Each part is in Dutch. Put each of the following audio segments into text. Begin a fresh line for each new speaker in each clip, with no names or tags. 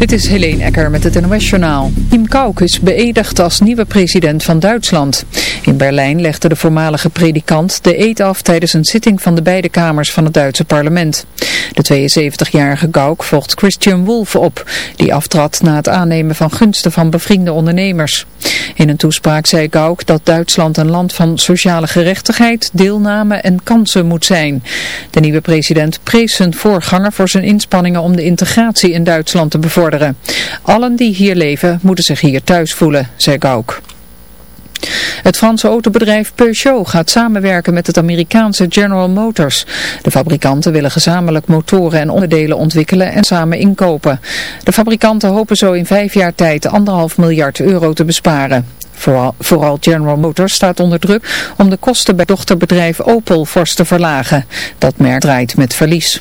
Dit is Helene Ecker met het NOS-journaal. Tim Kauk is beëdigd als nieuwe president van Duitsland. In Berlijn legde de voormalige predikant de eed af tijdens een zitting van de beide kamers van het Duitse parlement. De 72-jarige Kauk volgt Christian Wolff op, die aftrad na het aannemen van gunsten van bevriende ondernemers. In een toespraak zei Kauk dat Duitsland een land van sociale gerechtigheid, deelname en kansen moet zijn. De nieuwe president prees zijn voorganger voor zijn inspanningen om de integratie in Duitsland te bevorderen. Allen die hier leven moeten zich hier thuis voelen, zei Gauk. Het Franse autobedrijf Peugeot gaat samenwerken met het Amerikaanse General Motors. De fabrikanten willen gezamenlijk motoren en onderdelen ontwikkelen en samen inkopen. De fabrikanten hopen zo in vijf jaar tijd anderhalf miljard euro te besparen. Vooral, General Motors staat onder druk om de kosten bij dochterbedrijf Opel fors te verlagen. Dat merk draait met verlies.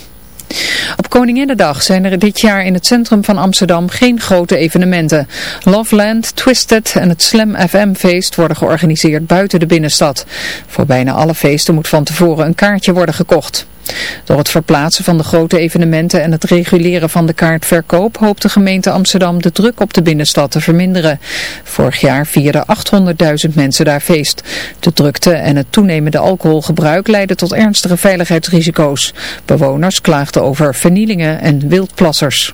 Op Koninginnedag zijn er dit jaar in het centrum van Amsterdam geen grote evenementen. Loveland, Twisted en het Slam FM feest worden georganiseerd buiten de binnenstad. Voor bijna alle feesten moet van tevoren een kaartje worden gekocht. Door het verplaatsen van de grote evenementen en het reguleren van de kaartverkoop hoopt de gemeente Amsterdam de druk op de binnenstad te verminderen. Vorig jaar vierden 800.000 mensen daar feest. De drukte en het toenemende alcoholgebruik leidden tot ernstige veiligheidsrisico's. Bewoners klaagden over vernielingen en wildplassers.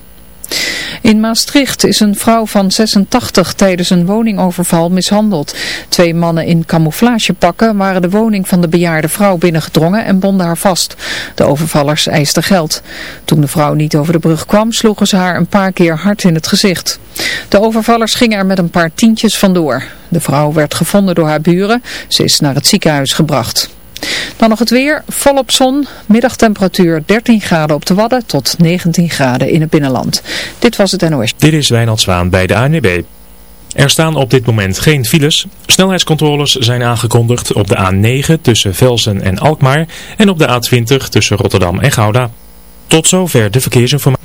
In Maastricht is een vrouw van 86 tijdens een woningoverval mishandeld. Twee mannen in camouflagepakken waren de woning van de bejaarde vrouw binnengedrongen en bonden haar vast. De overvallers eisten geld. Toen de vrouw niet over de brug kwam, sloegen ze haar een paar keer hard in het gezicht. De overvallers gingen er met een paar tientjes vandoor. De vrouw werd gevonden door haar buren. Ze is naar het ziekenhuis gebracht. Dan nog het weer, volop zon, middagtemperatuur 13 graden op de Wadden tot 19 graden in het binnenland. Dit was het NOS.
Dit is Wijnald Zwaan bij de ANWB. Er staan op dit moment geen files. Snelheidscontroles zijn aangekondigd op de A9 tussen Velsen en Alkmaar en op de A20 tussen Rotterdam en Gouda. Tot zover de verkeersinformatie.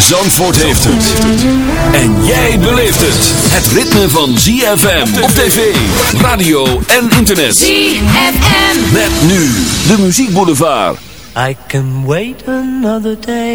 Zandvoort heeft het. En jij beleeft het. Het ritme van ZFM op tv, radio en internet.
ZFM.
Met nu de muziekboulevard.
I can wait another day.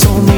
Told me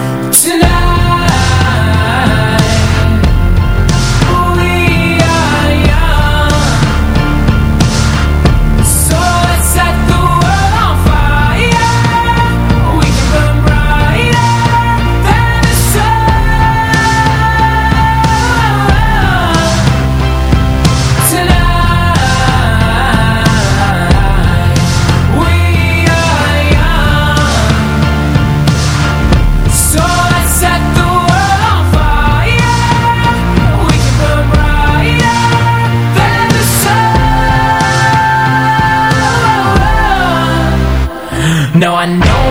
No, I know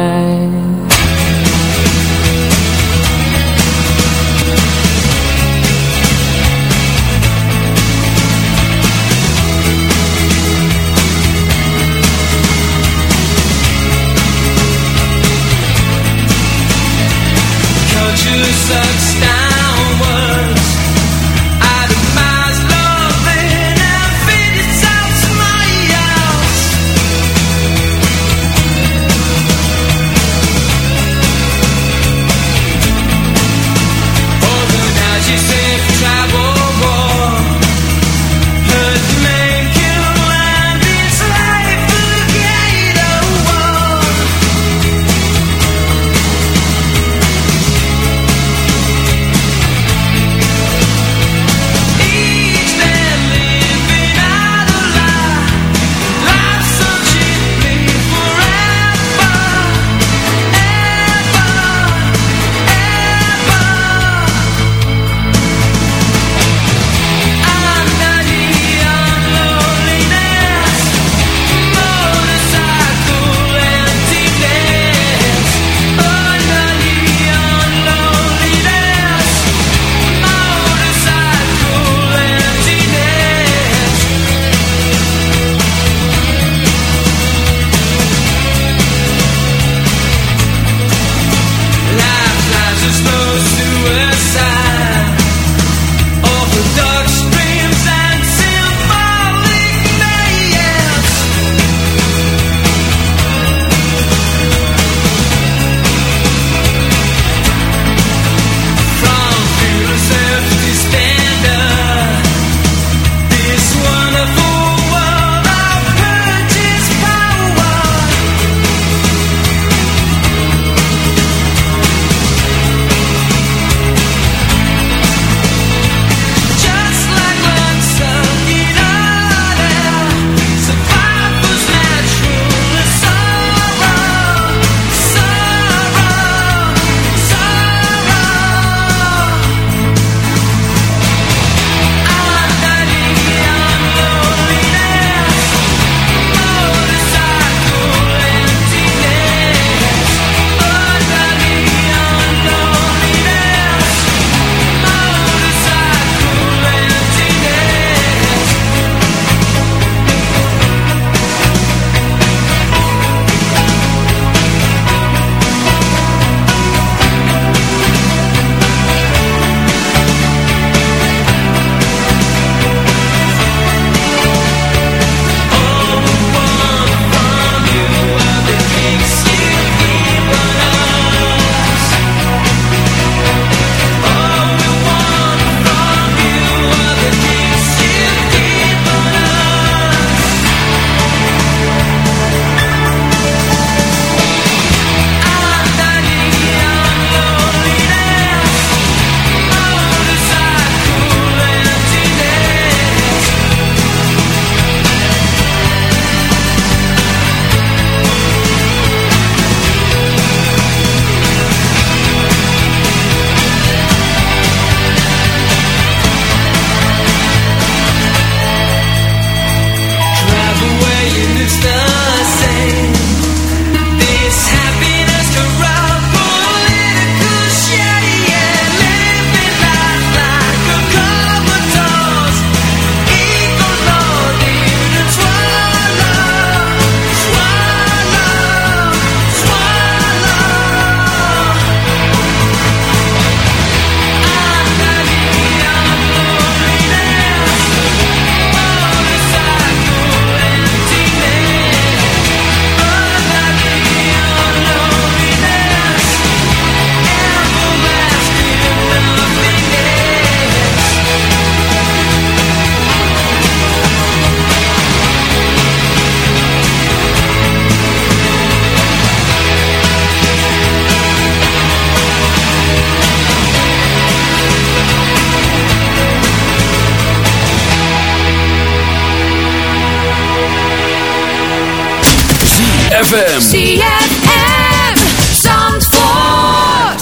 ZFM.
ZFM Zandvoort